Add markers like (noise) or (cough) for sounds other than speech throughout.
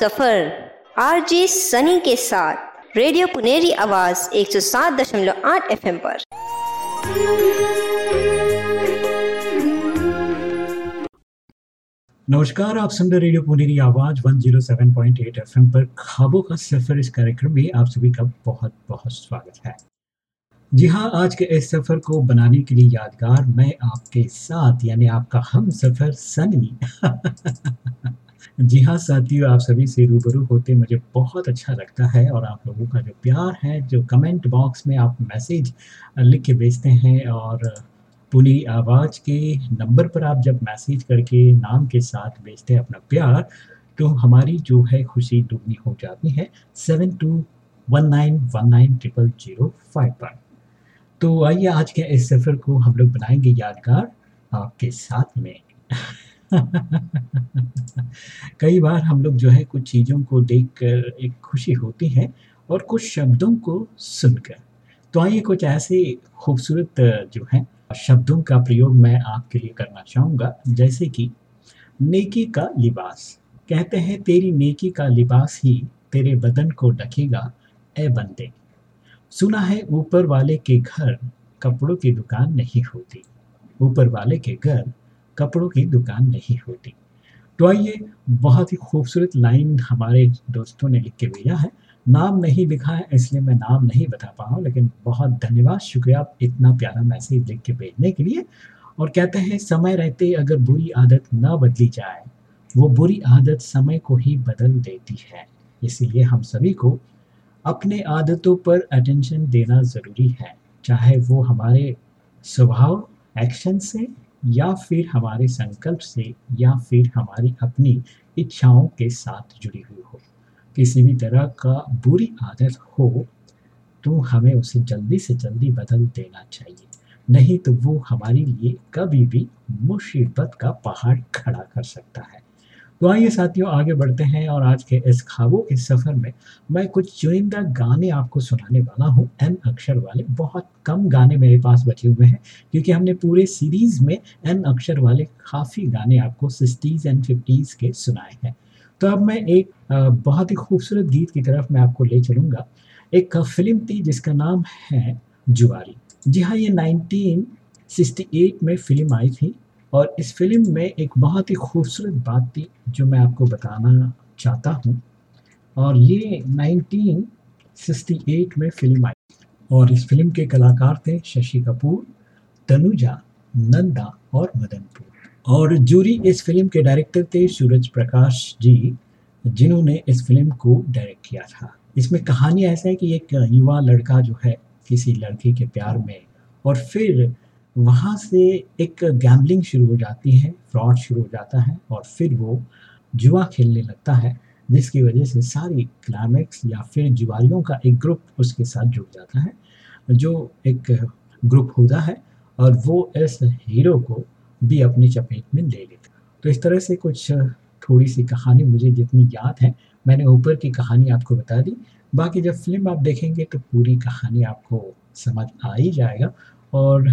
सफ़र। RJ Sunny के साथ। Radio Puneri आवाज़ 107.8 एफएम पर। नमस्कार, आप सुन रहे रेडियो पुनेरी आवाज़ 107.8 एफएम पर। खाबों का सफ़र इस कार्यक्रम में आप सभी का बहुत बहुत स्वागत है। जी हाँ आज के इस सफ़र को बनाने के लिए यादगार मैं आपके साथ, यानी आपका हम सफ़र सनी। (laughs) जी हाँ साथियों, आप सभी से रूबरू होते मुझे बहुत अच्छा लगता है और आप लोगों का जो प्यार है, जो कमेंट बॉक्स में आप मैसेज लिख के भेजते हैं और पुनी आवाज़ के नंबर पर आप जब मैसेज करके, नाम के साथ भेजते हैं अपना प्यार तो हमारी जो है खुशी दुगनी हो जाती है seven two one nine one nine triple zero five पर। तो आइए आज के इस सफ़र को हम लोग बनाएँगे यादगार आपके साथ में। (laughs) कई बार हम लोग जो है कुछ चीज़ों को देखकर एक खुशी होती है और कुछ शब्दों को सुनकर। तो आइए कुछ ऐसे खूबसूरत जो है शब्दों का प्रयोग मैं आपके लिए करना चाहूँगा। जैसे कि, नेकी का लिबास। कहते हैं, तेरी नेकी का लिबास ही तेरे बदन को ढकेगा ए बंदे। सुना है, ऊपर वाले के घर कपड़ों की दुकान नहीं होती। ऊपर वाले के घर कपड़ों की दुकान नहीं होती। तो आइए, बहुत ही खूबसूरत लाइन हमारे दोस्तों ने लिख के भेजा है। नाम नहीं लिखा है, इसलिए मैं नाम नहीं बता पा रहा लेकिन बहुत धन्यवाद, शुक्रिया आप इतना प्यारा मैसेज लिख के भेजने के लिए। और कहते हैं, समय रहते अगर बुरी आदत ना बदली जाए, वो बुरी आदत समय को ही बदल देती है। इसीलिए हम सभी को अपने आदतों पर अटेंशन देना ज़रूरी है। चाहे वो हमारे स्वभाव एक्शन से या फिर हमारे संकल्प से, या फिर हमारी अपनी इच्छाओं के साथ जुड़ी हुई हो। किसी भी तरह का बुरी आदत हो तो हमें उसे जल्दी से जल्दी बदल देना चाहिए। नहीं तो वो हमारे लिए कभी भी मुसीबत का पहाड़ खड़ा कर सकता है। तो आइए साथियों, आगे बढ़ते हैं और आज के इस खाबों के सफ़र में मैं कुछ चुनिंदा गाने आपको सुनाने वाला हूँ। एन अक्षर वाले, बहुत कम गाने मेरे पास बचे हुए हैं, क्योंकि हमने पूरे सीरीज़ में एन अक्षर वाले काफ़ी गाने आपको सिक्सटीज़ एंड फिफ्टीज़ के सुनाए हैं। तो अब मैं एक बहुत ही खूबसूरत गीत की तरफ़ मैं आपको ले चलूँगा। एक फ़िल्म थी जिसका नाम है जुआरी। जी हाँ ये 1968 में फ़िल्म आई थी। और इस फ़िल्म में एक बहुत ही खूबसूरत बात थी, जो मैं आपको बताना चाहता हूँ। और ये 1968 में फ़िल्म आई। और इस फ़िल्म के कलाकार थे शशि कपूर, तनुजा, नंदा और मदनपुर। और जूरी इस फ़िल्म के डायरेक्टर थे सूरज प्रकाश जी, जिन्होंने इस फ़िल्म को डायरेक्ट किया था। इसमें कहानी ऐसा है कि एक युवा लड़का जो है, किसी लड़की के प्यार में, और फिर वहाँ से एक गैम्बलिंग शुरू हो जाती है फ्रॉड शुरू हो जाता है और फिर वो जुआ खेलने लगता है, जिसकी वजह से सारी क्लाइमैक्स या फिर जुआरियों का एक ग्रुप उसके साथ जुड़ जाता है, जो एक ग्रुप होता है और वो इस हीरो को भी अपनी चपेट में ले लेते तो इस तरह से कुछ थोड़ी सी कहानी मुझे जितनी याद है, मैंने ऊपर की कहानी आपको बता दी। बाकी जब फ़िल्म आप देखेंगे तो पूरी कहानी आपको समझ आ ही जाएगा और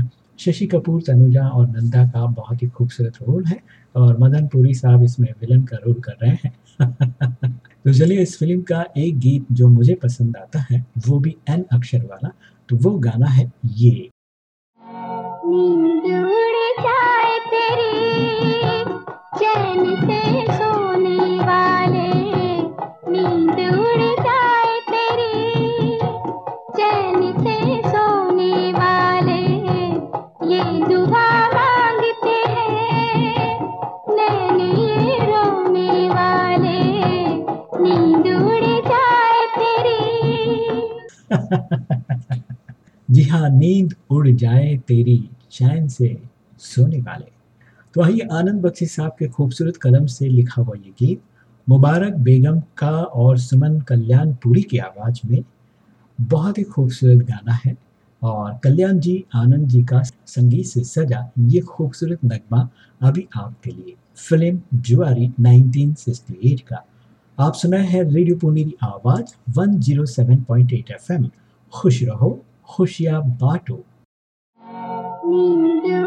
शशि कपूर, तनुजा और नंदा का बहुत ही खूबसूरत रोल है और मदन पुरी साहब इसमें विलन का रोल कर रहे हैं। (laughs) तो चलिए इस फ़िल्म का एक गीत जो मुझे पसंद आता है, वो भी एन अक्षर वाला तो वो गाना है ये। नींद उड़ जाए तेरी, चैन से हाँ नींद उड़ जाए तेरी चैन से सोने वाले। तो आइए आनंद बख्शी साहब के खूबसूरत कलम से लिखा हुआ ये गीत, मुबारक बेगम का और सुमन कल्याणपुरी की आवाज़ में बहुत ही खूबसूरत गाना है और कल्याण जी, आनंद जी का संगीत से सजा ये खूबसूरत नगमा अभी आपके लिए। फ़िल्म जुआरी 1968 का। आप सुनाए हैं रेडियो पुनेरी आवाज़ 107.8 एफएम। खुश रहो। खुशियाँ बांटो। नींद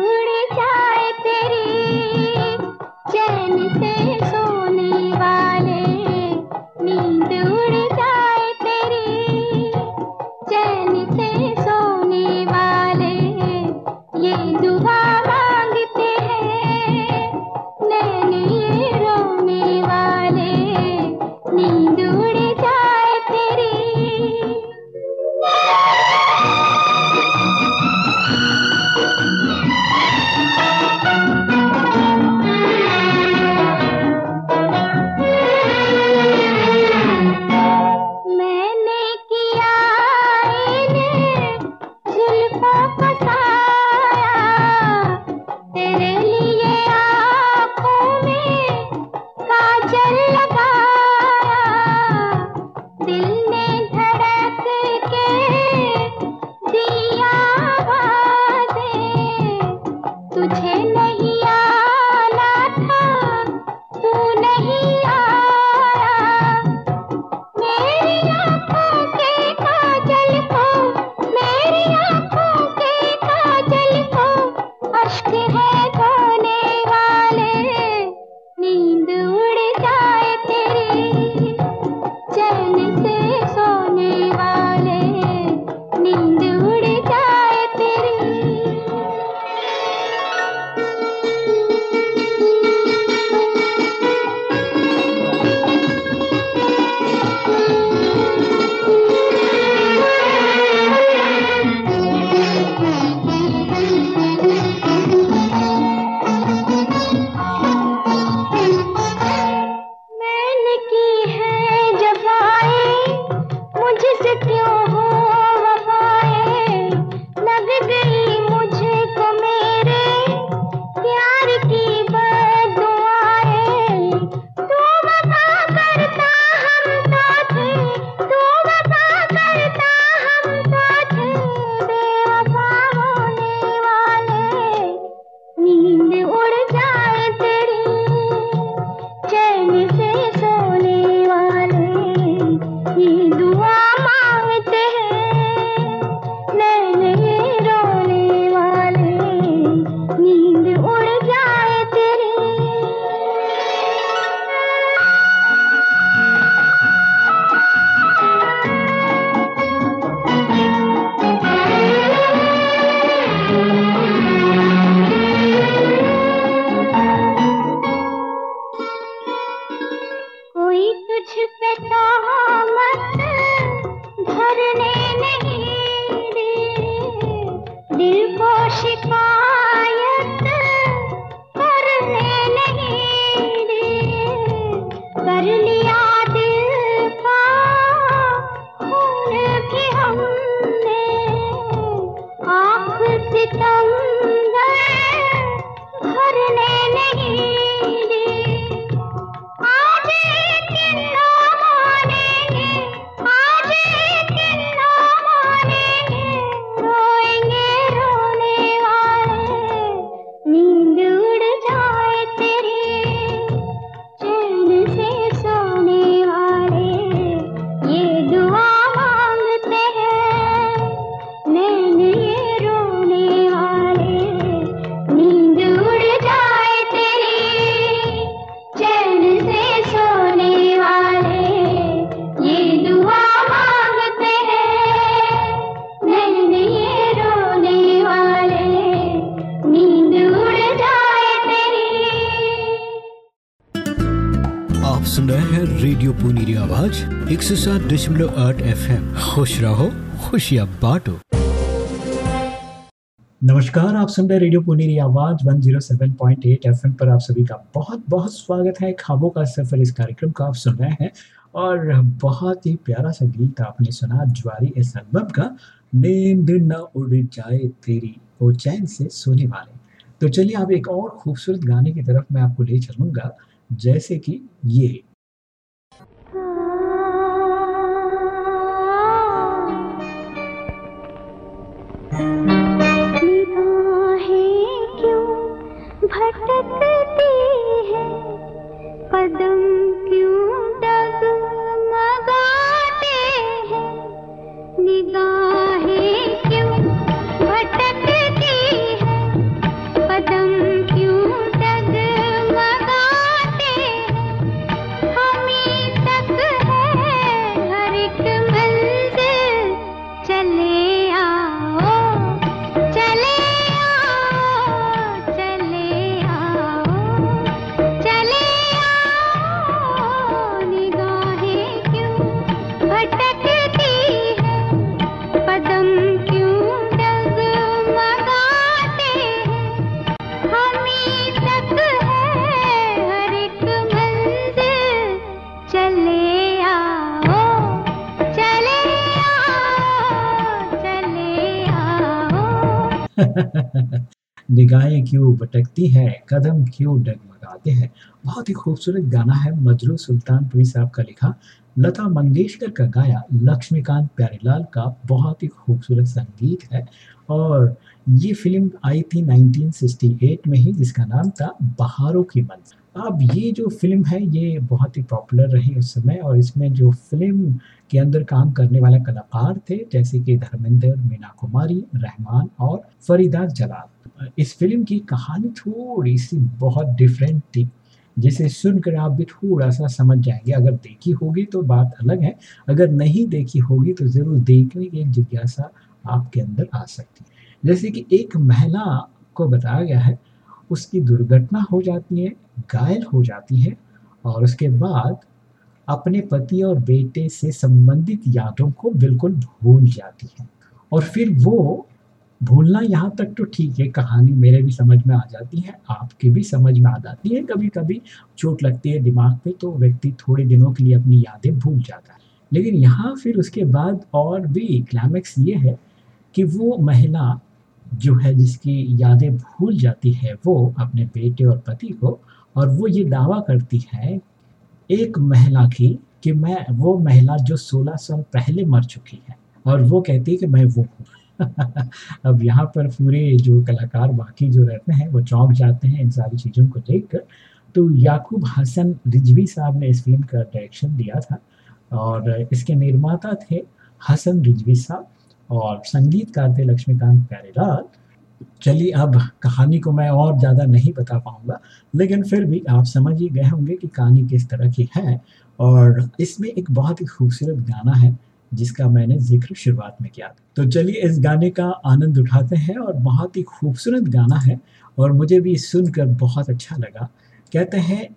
एक खुश रहो, खुशियाँ बांटो। नमस्कार, आप सुन रहे रेडियो पुनेरी आवाज़ 107.8 एफएम पर आप सभी का बहुत बहुत स्वागत है। खाबों का सफ़र इस कार्यक्रम का आप सुन रहे हैं और बहुत ही प्यारा सा गीत आपने सुना, ज्वारी इस एल्बम का, नींद न उड़ जाए तेरी, वो चैन से सोने वाले। तो चलिए, आप एक और खूबसूरत गाने की तरफ़ मैं आपको ले चलूँगा, जैसे कि ये। (laughs) निगाहें क्यों भटकती हैं? कदम क्यों डगमगाते हैं? बहुत ही खूबसूरत गाना है मजरू सुल्तानपुरी साहब का लिखा। लता मंगेशकर का गाया लक्ष्मीकांत प्यारेलाल का बहुत ही खूबसूरत संगीत है। और ये फ़िल्म आई थी 1968 में ही, जिसका नाम था बहारों की मंजिल। अब ये जो फ़िल्म है, ये बहुत ही पॉपुलर रही उस समय और इसमें जो फ़िल्म के अंदर काम करने वाले कलाकार थे, जैसे कि धर्मेंद्र, मीना कुमारी, रहमान और फरीदा जलाल। इस फ़िल्म की कहानी थोड़ी सी बहुत डिफरेंट थी, जिसे सुनकर आप भी थोड़ा सा समझ जाएँगे। अगर देखी होगी तो बात अलग है, अगर नहीं देखी होगी तो ज़रूर देखने की एक जिज्ञासा आपके अंदर आ सकती है। जैसे कि एक महिला को बताया गया है, उसकी दुर्घटना हो जाती है, घायल हो जाती है और उसके बाद अपने पति और बेटे से संबंधित यादों को बिल्कुल भूल जाती है। और फिर वो भूलना यहाँ तक तो ठीक है, कहानी मेरे भी समझ में आ जाती है, आपके भी समझ में आ जाती है। कभी कभी चोट लगती है दिमाग पे तो व्यक्ति थोड़े दिनों के लिए अपनी यादें भूल जाता है। लेकिन यहाँ फिर उसके बाद और भी क्लाइमेक्स ये है कि वो महिला जो है, जिसकी यादें भूल जाती है, वो अपने बेटे और पति को, और वो ये दावा करती है एक महिला की कि मैं, वो महिला जो 16 साल पहले मर चुकी है और वो कहती है कि मैं वो हूँ। (laughs) अब यहाँ पर पूरे जो कलाकार बाकी जो रहते हैं, वो चौंक जाते हैं इन सारी चीज़ों को देख कर तो याकूब हसन रिजवी साहब ने इस फ़िल्म का डायरेक्शन दिया था और इसके निर्माता थे हसन रिजवी साहब और संगीतकार थे लक्ष्मीकांत प्यारेलाल चलिए अब कहानी को मैं और ज़्यादा नहीं बता पाऊँगा, लेकिन फिर भी आप समझ ही गए होंगे कि कहानी किस तरह की है। और इसमें एक बहुत ही खूबसूरत गाना है, जिसका मैंने ज़िक्र शुरुआत में किया तो चलिए इस गाने का आनंद उठाते हैं और बहुत ही खूबसूरत गाना है और मुझे भी सुनकर बहुत अच्छा लगा। कहते हैं,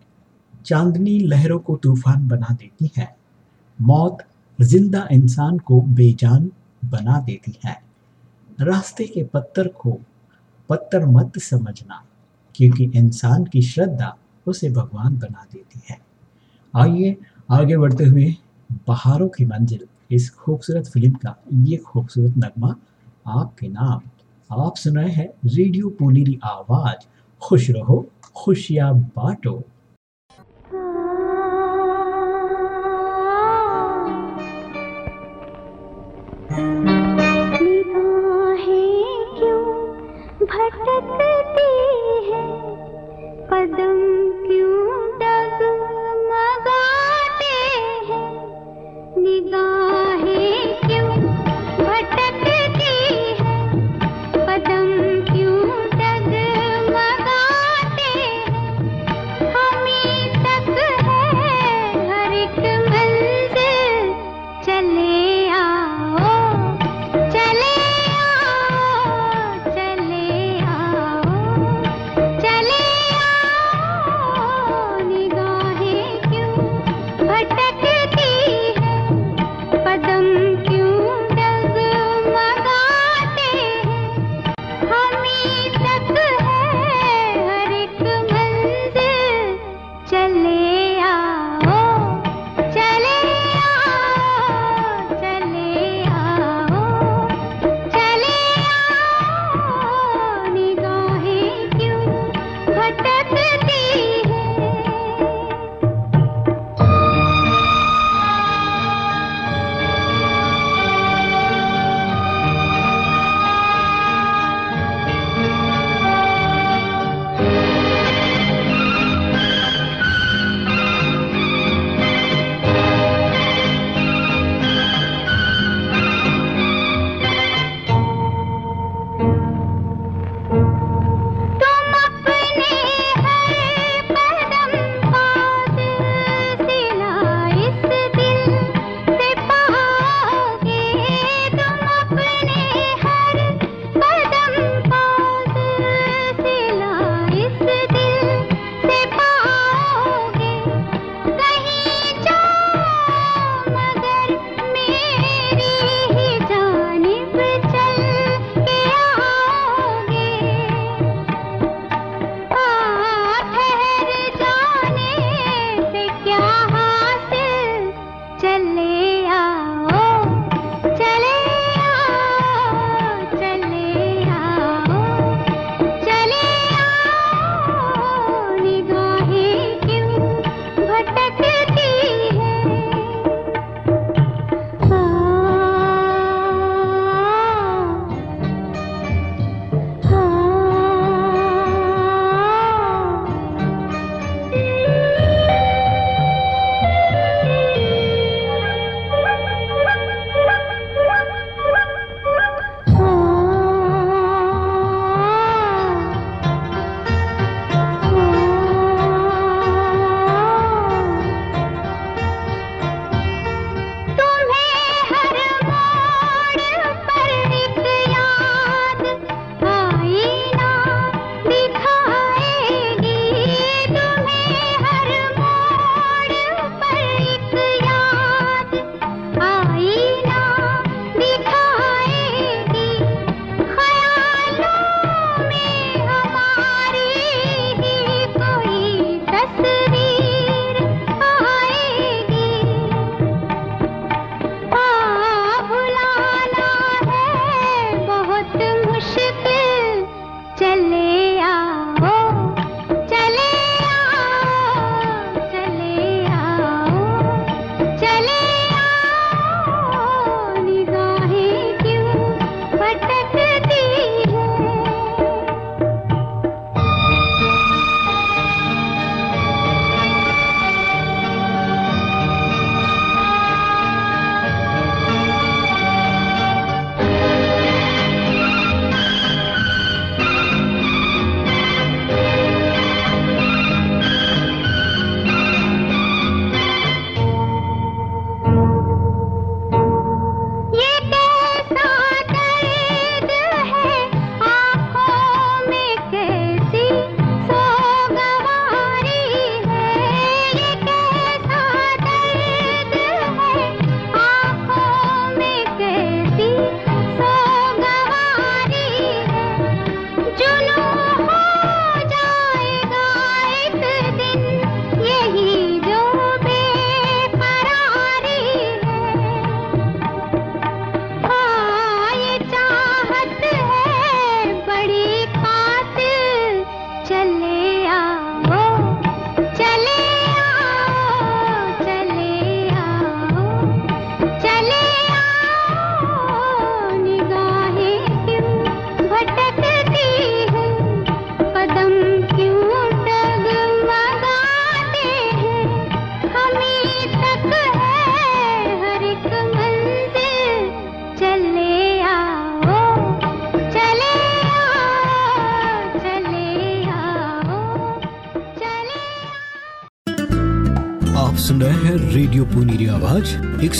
चांदनी लहरों को तूफ़ान बना देती है, मौत ज़िंदा इंसान को बेजान बना देती है। रास्ते के पत्थर को पत्थर मत समझना, क्योंकि इंसान की श्रद्धा उसे भगवान बना देती है। आइए आगे बढ़ते हुए बहारों की मंजिल, इस खूबसूरत फ़िल्म का, ये खूबसूरत नगमा आपके नाम। आप सुन रहे हैं रेडियो पुनीरी आवाज़। खुश रहो, खुशियाँ बांटो। Thank you.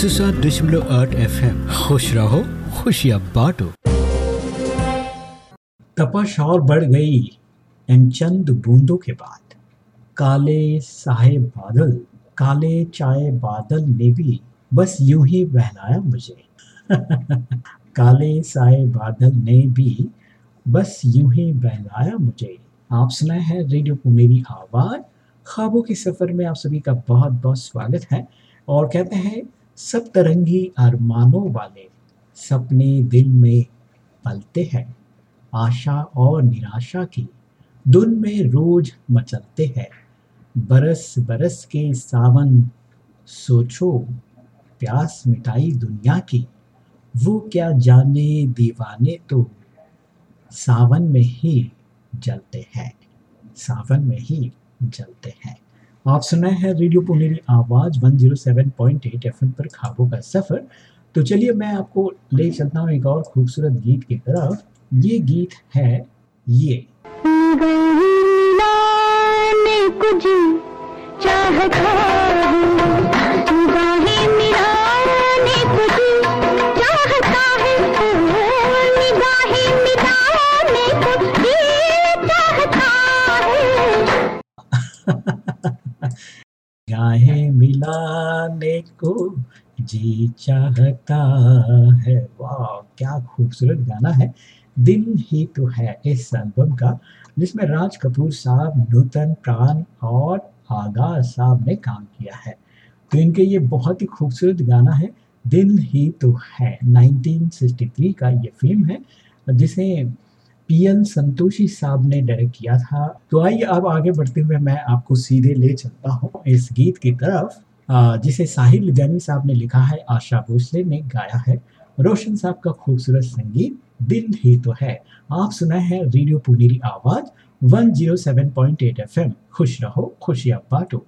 सात दशमलव आठ एफ़ एम खुश रहो, खुशियाँ बांटो। तपश और बढ़ गई, इन चंद बूंदों के बाद। काले साहे बादल, काले चाय बादल ने भी बस यूँ ही बहलाया मुझे। (laughs) काले साए बादल ने भी बस यूँ ही बहलाया मुझे। आप सुनाए हैं रेडियो को मेरी आवाज़। ख्वाबों के सफ़र में आप सभी का बहुत बहुत स्वागत है। और कहते हैं सब तरंगी अरमानों वाले सपने दिल में पलते हैं। आशा और निराशा की धुन में रोज मचलते हैं। बरस बरस के सावन, सोचो प्यास मिटाई दुनिया की, वो क्या जाने दीवाने तो सावन में ही जलते हैं, सावन में ही जलते हैं। आप सुनाए हैं रेडियो पुनेरी आवाज़ 107.8 एफएम पर खाबों का सफ़र। तो चलिए मैं आपको ले चलता हूँ एक और खूबसूरत गीत की तरफ़। ये गीत है ये। कुछ चाहता हूँ। (laughs) निगाहें मिलाने को जी चाहता है। वाह, क्या खूबसूरत गाना है। दिन ही तो है इस एल्बम का, जिसमें राज कपूर साहब, नूतन प्राण और आगाज़ साहब ने काम किया है। तो इनके ये बहुत ही खूबसूरत गाना है, दिन ही तो है। 1963 का ये फ़िल्म है, जिसे पी संतोषी साहब ने डायरेक्ट किया था। तो आइए अब आगे बढ़ते हुए मैं आपको सीधे ले चलता हूँ इस गीत की तरफ़ जिसे साहिल लुधियानी साहब ने लिखा है, आशा भोसले ने गाया है। रोशन साहब का खूबसूरत संगीत दिन ही तो है। आप सुनाए हैं रेडियो पुनेरी आवाज़ 107.8 एफएम खुश रहो, खुशियाँ बांटो।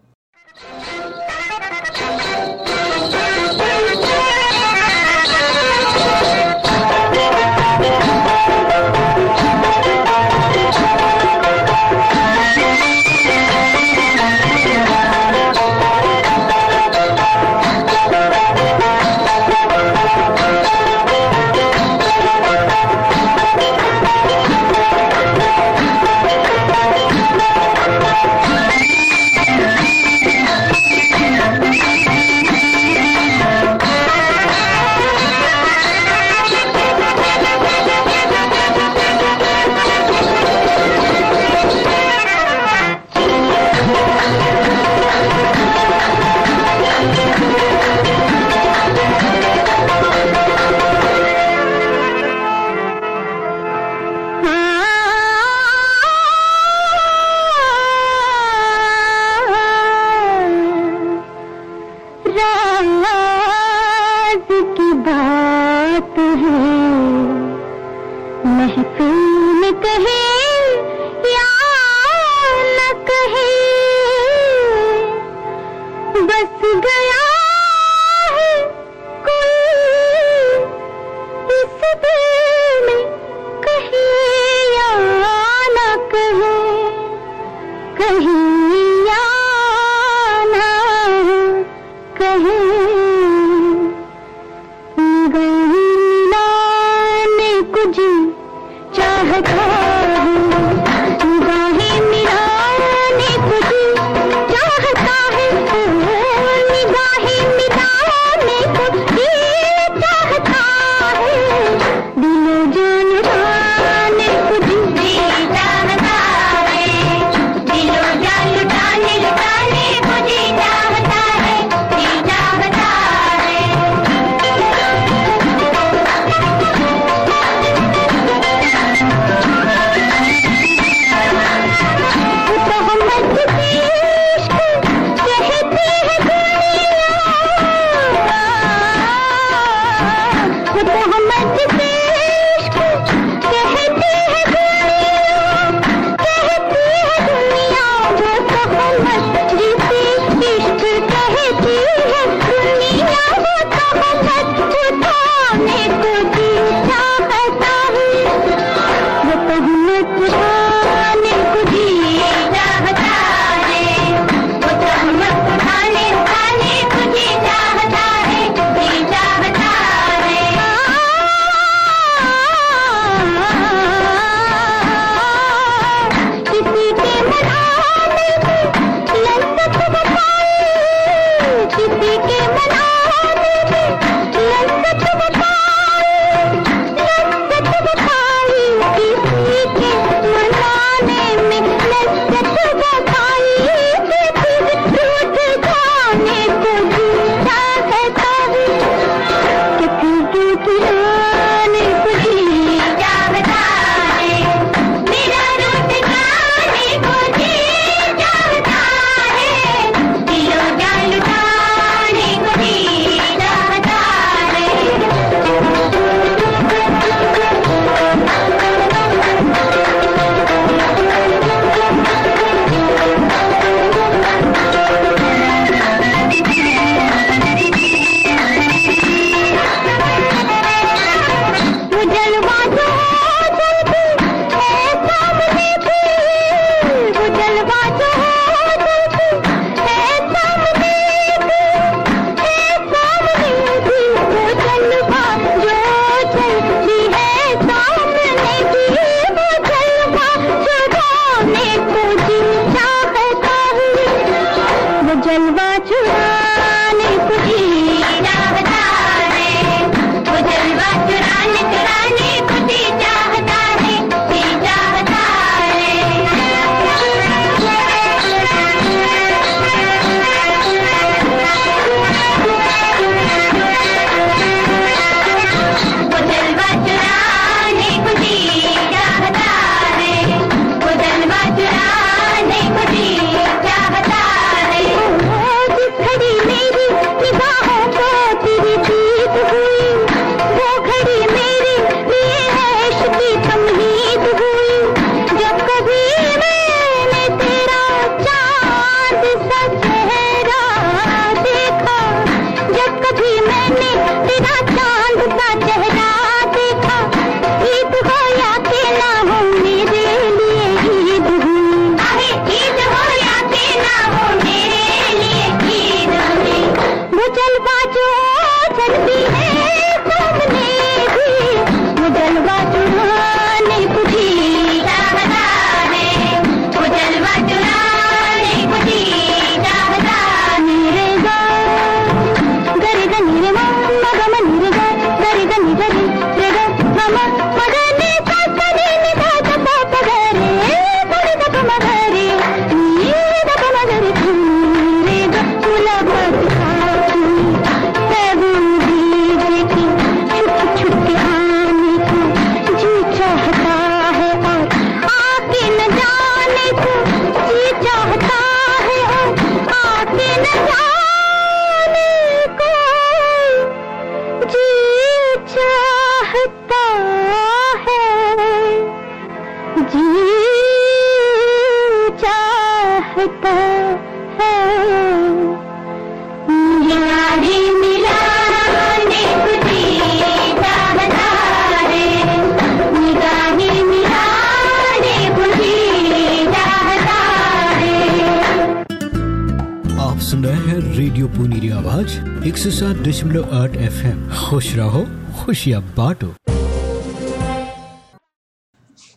सात आठ एफ़ एम खुश रहो खुशियाँ बांटो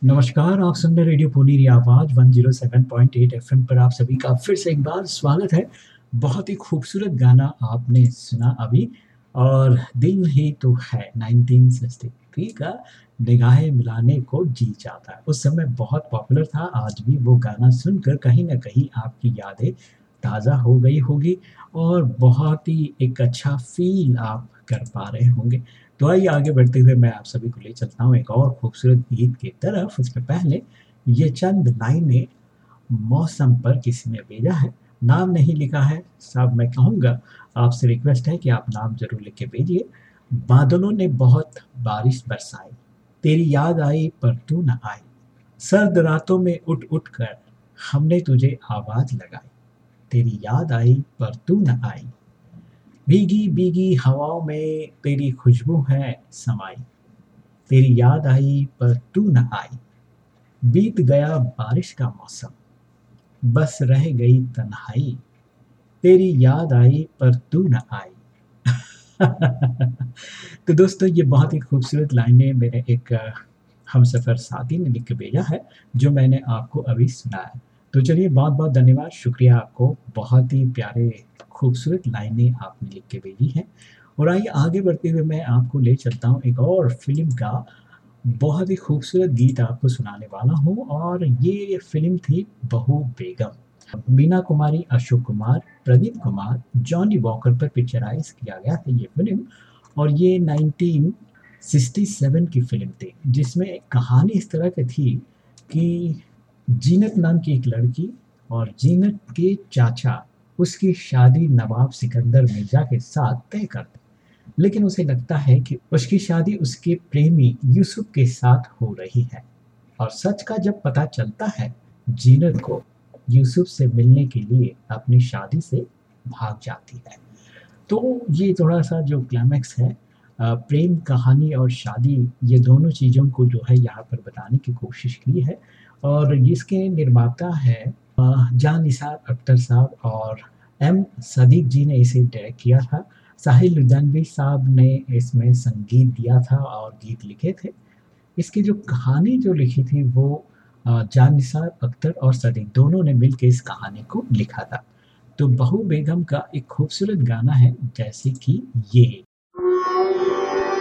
नमस्कार, आप सुन रहे रेडियो पुनीरी आवाज़ 107.8 एफएम पर आप सभी का फिर से एक बार स्वागत है। बहुत ही खूबसूरत गाना आपने सुना अभी, और दिल ही तो है 1963 का निगाहें मिलाने को जी जाता है। उस समय बहुत पॉपुलर था, आज भी वो गाना सुनकर कहीं ना कहीं आपकी यादें ताज़ा हो गई होगी। और बहुत ही एक अच्छा फील आप कर पा रहे होंगे। तो आइए आगे बढ़ते हुए मैं आप सभी को ले चलता हूँ एक और खूबसूरत गीत की तरफ़। उसके पहले, ये चंद लाइनें मौसम पर किसी ने भेजा है। नाम नहीं लिखा है साहब मैं कहूँगा, आपसे रिक्वेस्ट है कि आप नाम ज़रूर लिख के भेजिए। बादलों ने बहुत बारिश बरसाई, तेरी याद आई पर तू न आई। सर्द रातों में उठ उठ कर हमने तुझे आवाज़ लगाई। तेरी याद आई, पर तू न आई। भीगी भीगी हवाओं में तेरी खुशबू है समाई। तेरी याद आई, पर तू न आई। बीत गया बारिश का मौसम, बस रह गई तन्हाई। तेरी याद आई, पर तू न आई। (laughs) तो दोस्तों, ये बहुत ही खूबसूरत लाइनें मेरे एक, हम सफ़र साथी ने लिख के भेजा है, जो मैंने आपको अभी सुनाया। तो चलिए बहुत बहुत धन्यवाद। शुक्रिया आपको। बहुत ही प्यारे, खूबसूरत लाइनें आपने लिख के भेजी हैं। और आइए, आगे बढ़ते हुए मैं आपको ले चलता हूँ एक और फ़िल्म का। बहुत ही खूबसूरत गीत आपको सुनाने वाला हूँ और ये फ़िल्म थी बहू बेगम। मीना कुमारी, अशोक कुमार, प्रदीप कुमार, जॉनी वॉकर पर पिक्चराइज किया गया था ये फ़िल्म। और ये 1967 की फ़िल्म थी, जिसमें कहानी इस तरह की थी कि जीनत नाम की एक लड़की और जीनत के चाचा उसकी शादी नवाब सिकंदर मिर्ज़ा के साथ तय करते लेकिन उसे लगता है कि उसकी शादी उसके प्रेमी यूसुफ के साथ हो रही है। और सच का जब पता चलता है, जीनत को यूसुफ से मिलने के लिए अपनी शादी से भाग जाती है। तो ये थोड़ा सा जो क्लाइमैक्स है प्रेम, कहानी और शादी, ये दोनों चीज़ों को जो है यहाँ पर बताने की कोशिश की है। और इसके निर्माता है जान निसार अख्तर साहब और एम सदीक जी ने इसे डायरेक्ट किया था। साहिल लुधियानवी साहब ने इसमें संगीत दिया था और गीत लिखे थे। इसकी जो कहानी जो लिखी थी वो जान निसार अख्तर और सदीक दोनों ने मिलकर इस कहानी को लिखा था। तो बहू बेगम का एक खूबसूरत गाना है, जैसे कि ये।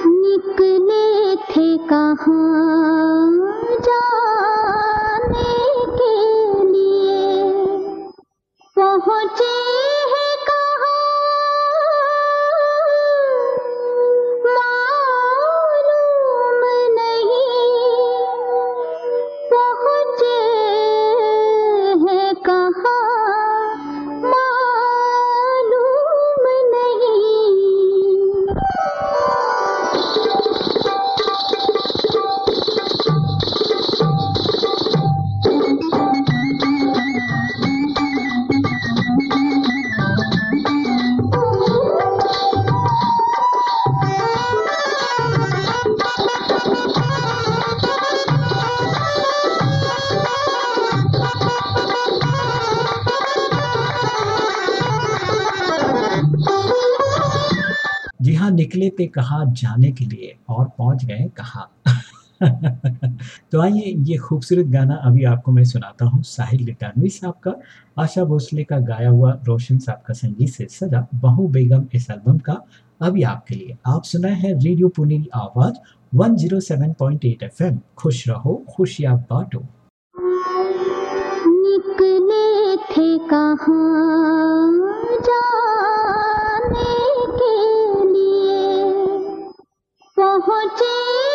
निकले थे कहाँ? पहुँचे कहाँ जाने के लिए और पहुँच गए कहा? (laughs) तो आइए ये खूबसूरत गाना अभी आपको मैं सुनाता हूँ। साहिल लिटानवी साहब का, आशा भोसले का गाया हुआ रोशन साहब का संगीत से सजा बहू बेगम इस एल्बम का अभी आपके लिए। आप सुनाए हैं रेडियो पुनीरी आवाज़ 107.8 एफएम खुश रहो खुशियाँ बांटो। निकले थे कहाँ? पहुँचे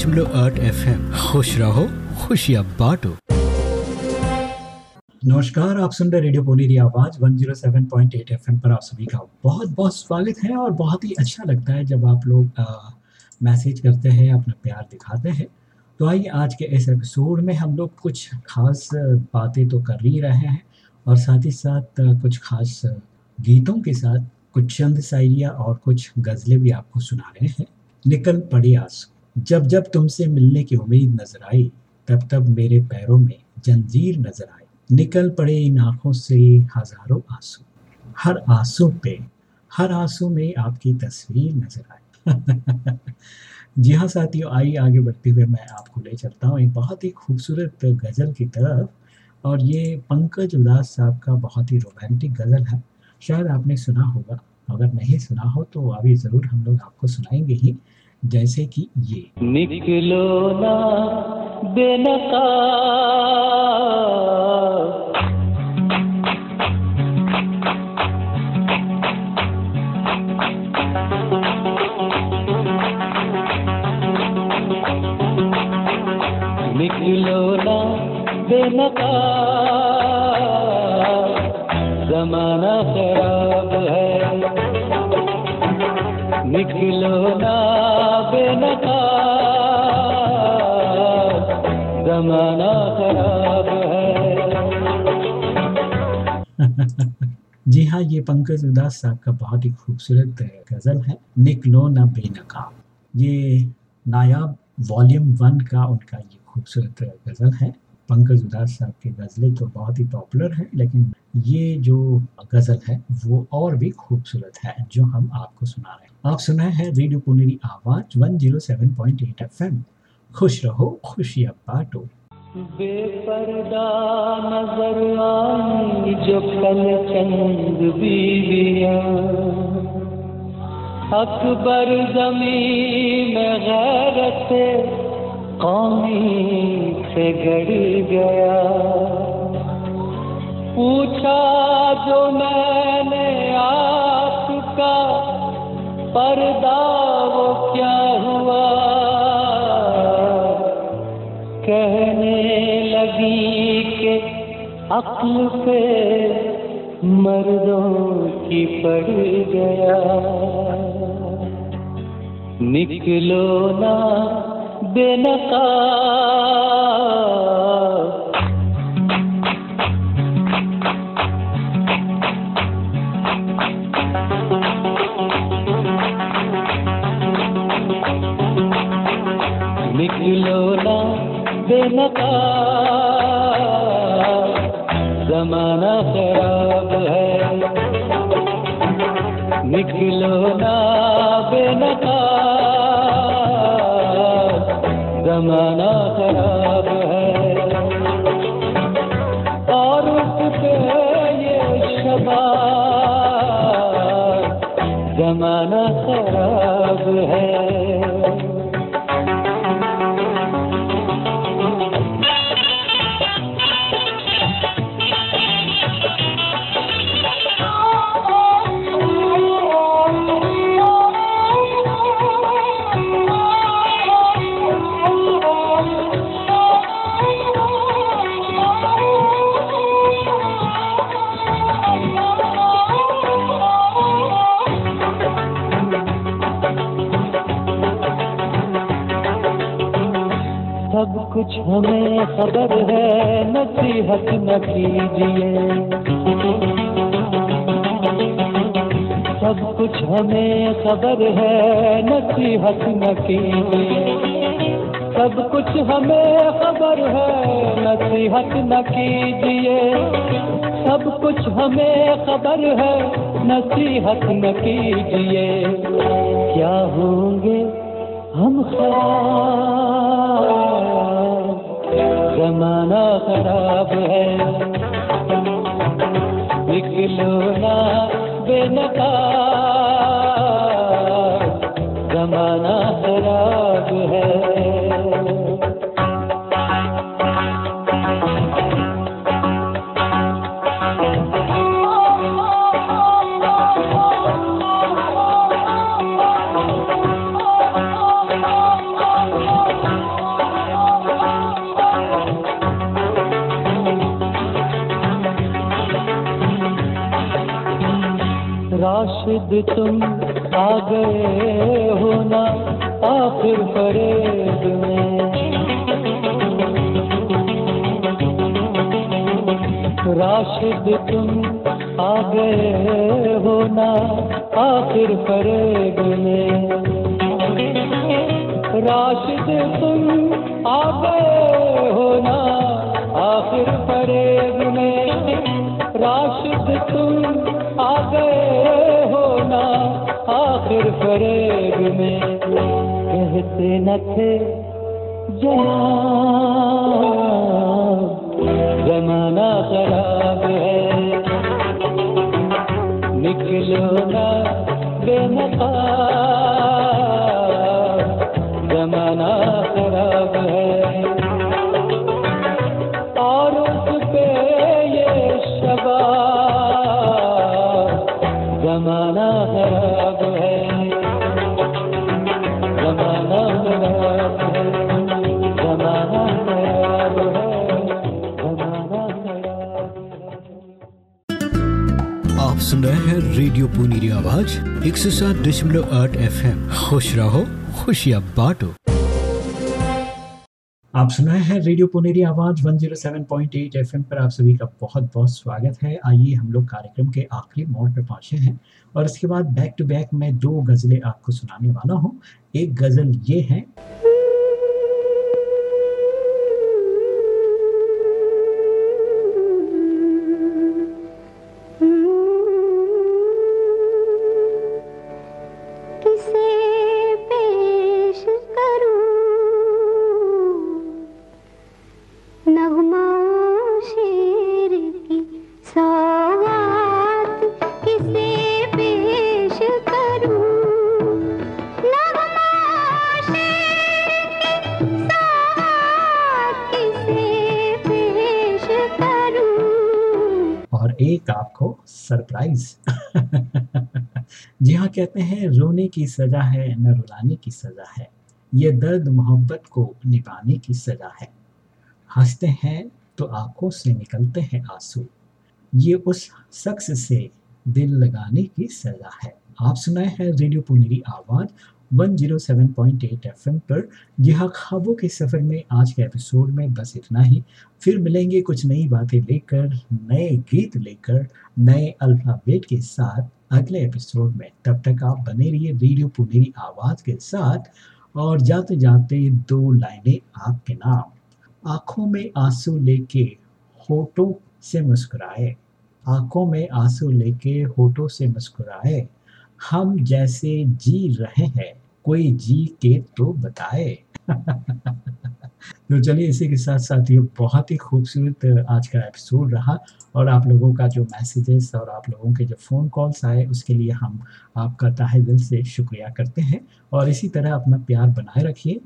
दशमलव आठ एफ़ खुश रहो, खुशियाँ बांटो। नमस्कार, आप सुन रहे रेडियो पुनेरी आवाज़ 107.8 एफएम पर आप सभी का बहुत बहुत स्वागत है और बहुत ही अच्छा लगता है जब आप लोग मैसेज करते हैं, अपना प्यार दिखाते हैं। तो आइए, आज के इस एपिसोड में हम लोग कुछ खास बातें तो कर ही रहे हैं और साथ ही साथ कुछ खास गीतों के साथ कुछ चंद शायरिया और कुछ गज़लें भी आपको सुना रहे हैं। निकल पड़े आँसू जब जब तुमसे मिलने की उम्मीद नज़र आई, तब तब मेरे पैरों में जंजीर नज़र आई। निकल पड़े इन आँखों से हज़ारों आँसू। हर आँसू पे, हर आँसू में आपकी तस्वीर नज़र आए (laughs) जी हाँ साथियों, आइए आगे बढ़ते हुए मैं आपको ले चलता हूँ एक बहुत ही खूबसूरत गज़ल की तरफ़। और ये पंकज उदास साहब का बहुत ही रोमांटिक गज़ल है। शायद आपने सुना होगा। अगर नहीं सुना हो तो अभी ज़रूर हम लोग आपको सुनाएँगे ही। जैसे कि ये। निकलो ना बेनका। निकलो ना बेनका। जमाना खराब है। निकलो ना बेनका (laughs) जी हाँ ये पंकज उदास साहब का बहुत ही खूबसूरत गज़ल है, निकलो ना बेनकाब। ये नायाब वॉल्यूम वन का उनका ये खूबसूरत गज़ल है। पंकज उदास साहब की गज़लें तो बहुत ही पॉपुलर हैं, लेकिन ये जो गज़ल है, वो और भी खूबसूरत है, जो हम आपको सुना रहे हैं। आप सुना है रेडियो पुनेरी आवाज़ 107.8 एफएम खुश रहो खुशियाँ बांटो। बेपर्दा नज़र आई जो कल चंद बीवियाँ। अकबर ज़मीन में गैरत कौमी से गड़ गया। पूछा जो मैंने पर्दा वो क्या हुआ? कहने लगी कि अक्ल पे मर्दों की पड़ गया। निकलो ना बेनका बेनका जमाना खराब है निकलो ना बेनका जमाना खराब है और उस पे ये शबा जमाना खराब है हमें खबर है, नसीहत न कीजिए। सब कुछ हमें खबर है, नसीहत न कीजिए। सब कुछ हमें खबर है, नसीहत न कीजिए। सब कुछ हमें खबर है, नसीहत न कीजिए। क्या होंगे हम खराब जमाना खराब है। निकलो ना बेनका जमाना खराब तुम आ गए हो ना आखिर फरेब में। राशिद तुम आ गए हो ना आखिर फरेब में। राशिद तुम आ गए हो ना आखिर फरेब में। राशिद तुम आ गए हो ना आखिर फरेब में कहते न थे जमाना खराब है। जमाना खराब है। जमाना खराब है। जमाना खराब है। आप सुन रहे हैं रेडियो पुनीरी आवाज़, एक सौ सात दशमलव आठ एफ़ एम खुश रहो, खुशियाँ बांटो। आप सुना है रेडियो पुनेरी आवाज़ 107.8 एफएम पर आप सभी का बहुत बहुत स्वागत है। आइए हम लोग कार्यक्रम के आखिरी मोड़ पर पहुँचे हैं और इसके बाद बैक टू बैक मैं दो गजलें आपको सुनाने वाला हूँ। एक गज़ल ये है की सजा है, न रुलाने की सजा है। ये दर्द, मोहब्बत को निभाने की सजा है। हँसते हैं तो आँखों से निकलते हैं आँसू। ये उस शख्स से दिल लगाने की सजा है। आप सुनाए हैं रेडियो पुनेरी आवाज़ 107.8 एफएम पर। जी हाँ ख्वाबों के सफ़र में आज के एपिसोड में बस इतना ही। फिर मिलेंगे कुछ नई बातें लेकर, नए गीत लेकर, नए अल्फ़ाबेट के साथ। अगले एपिसोड में। तब तक आप बने रहिए रेडियो पुनेरी आवाज़ के साथ और जाते जाते दो लाइनें आपके नाम। आँखों में आँसू लेके होठों से मुस्कुराए। आँखों में आँसू लेके होठों से मुस्कुराए। हम जैसे जी रहे हैं, कोई जी के तो बताए। (laughs) तो चलिए इसी के साथ साथ ये बहुत ही खूबसूरत आज का एपिसोड रहा और आप लोगों का जो मैसेजेस और आप लोगों के जो फ़ोन कॉल्स आए, उसके लिए हम आपका ताहे दिल से शुक्रिया करते हैं और इसी तरह अपना प्यार बनाए रखिए।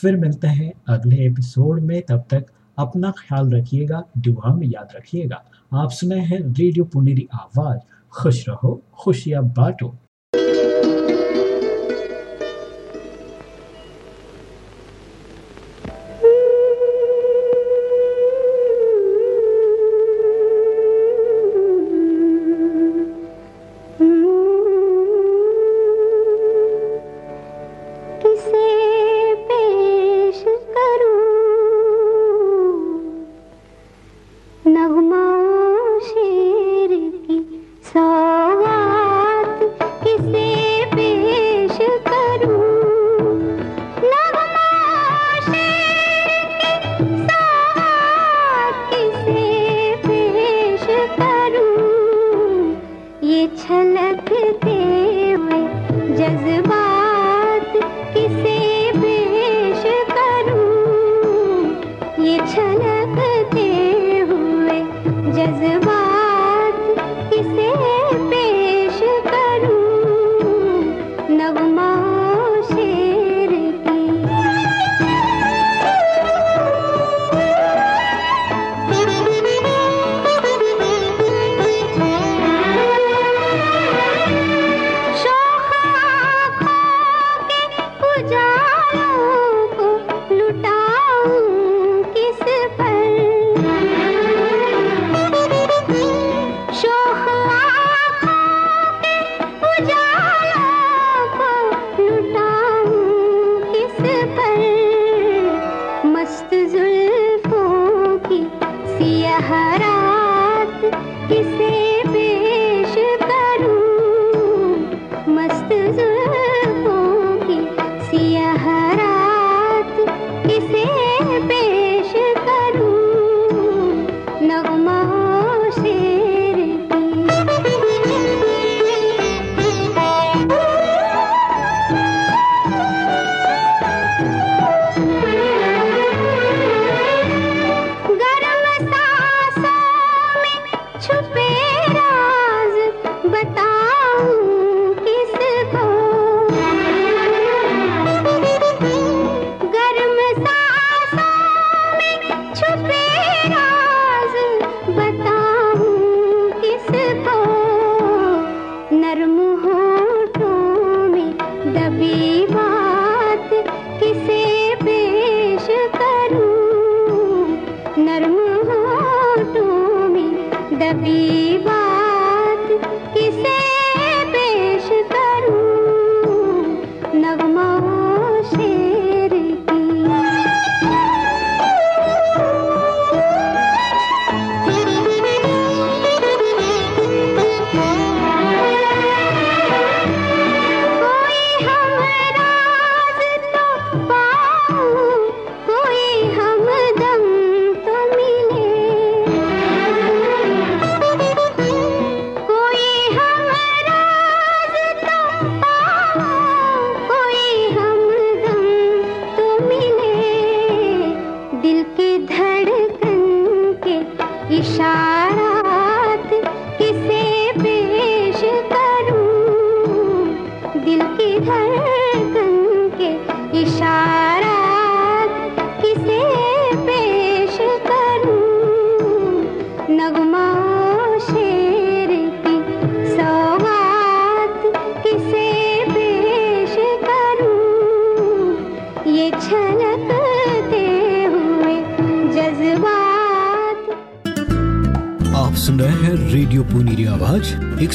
फिर मिलते हैं अगले एपिसोड में। तब तक अपना ख्याल रखिएगा, दुआ में याद रखिएगा। आप सुने हैं रेडियो पुनेरी आवाज़ खुश रहो, खुशियाँ बांटो।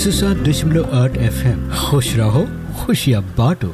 सौ सात दशमलव आठ एफ़ एम खुश रहो खुशियाँ बांटो।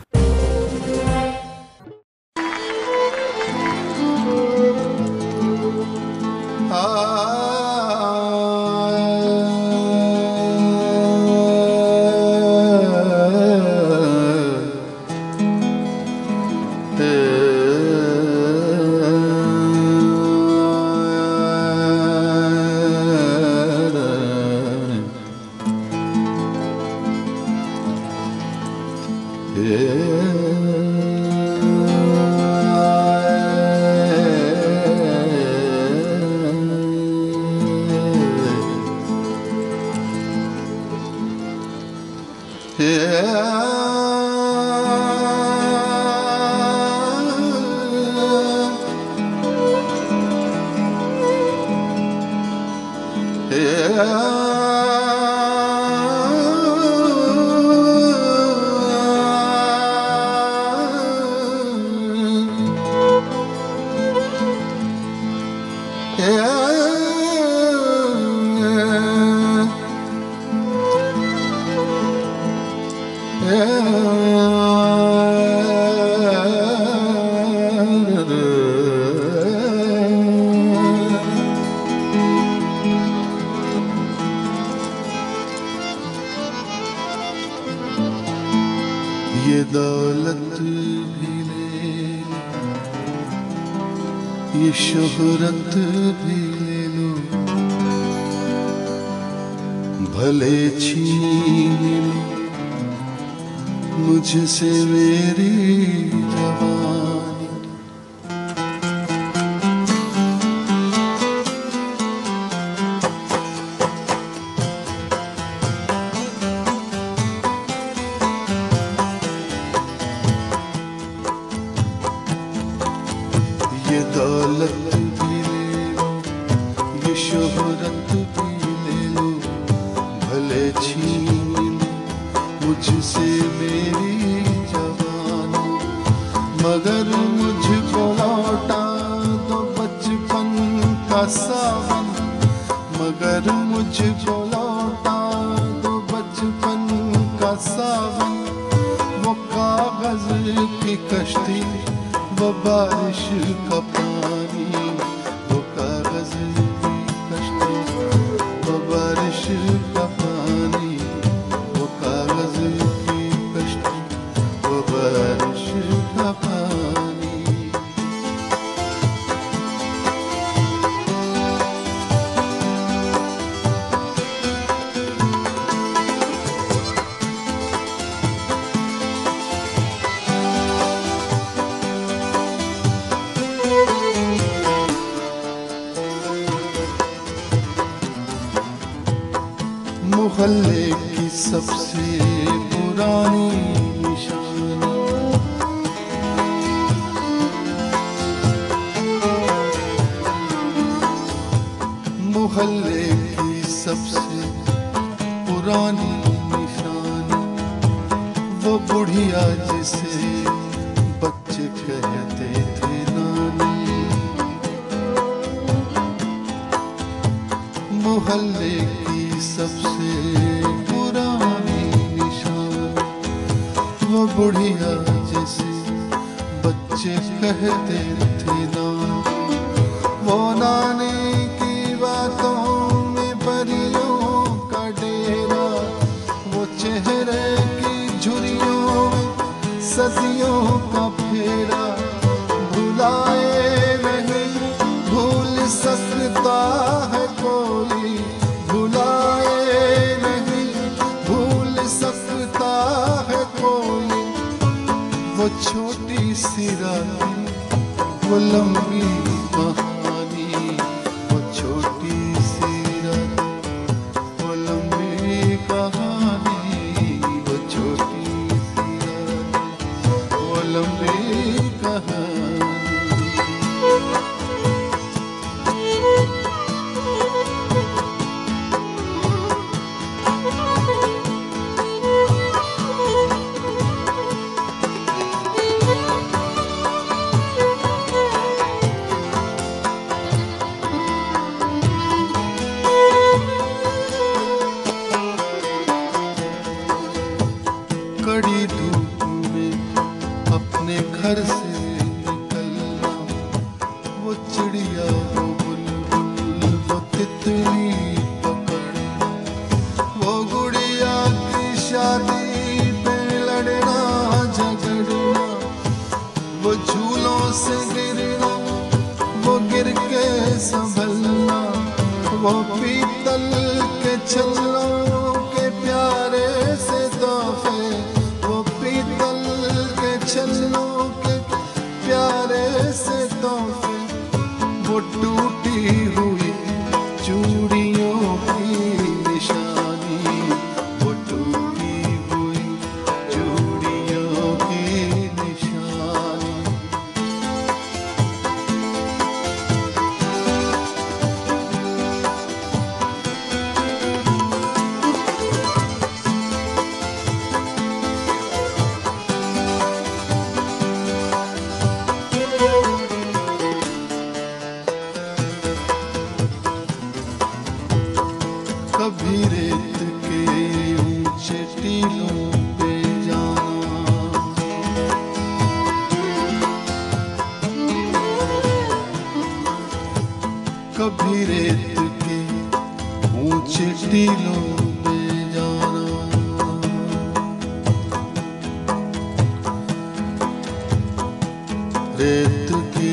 रेत के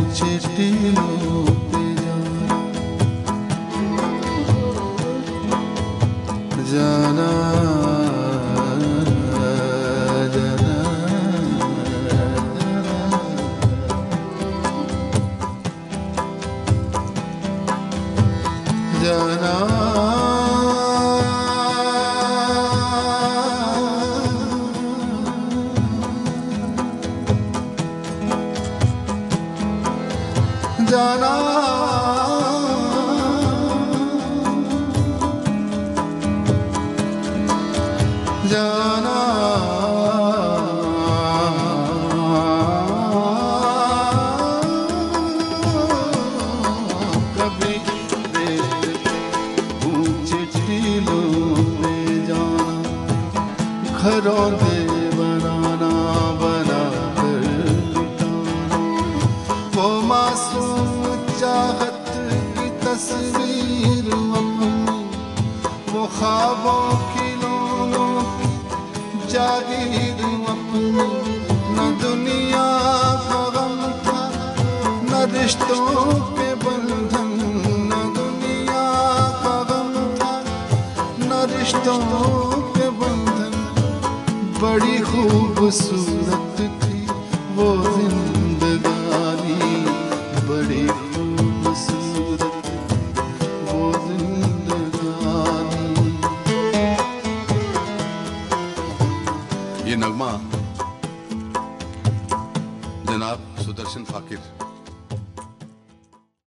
ऊँचे टीलों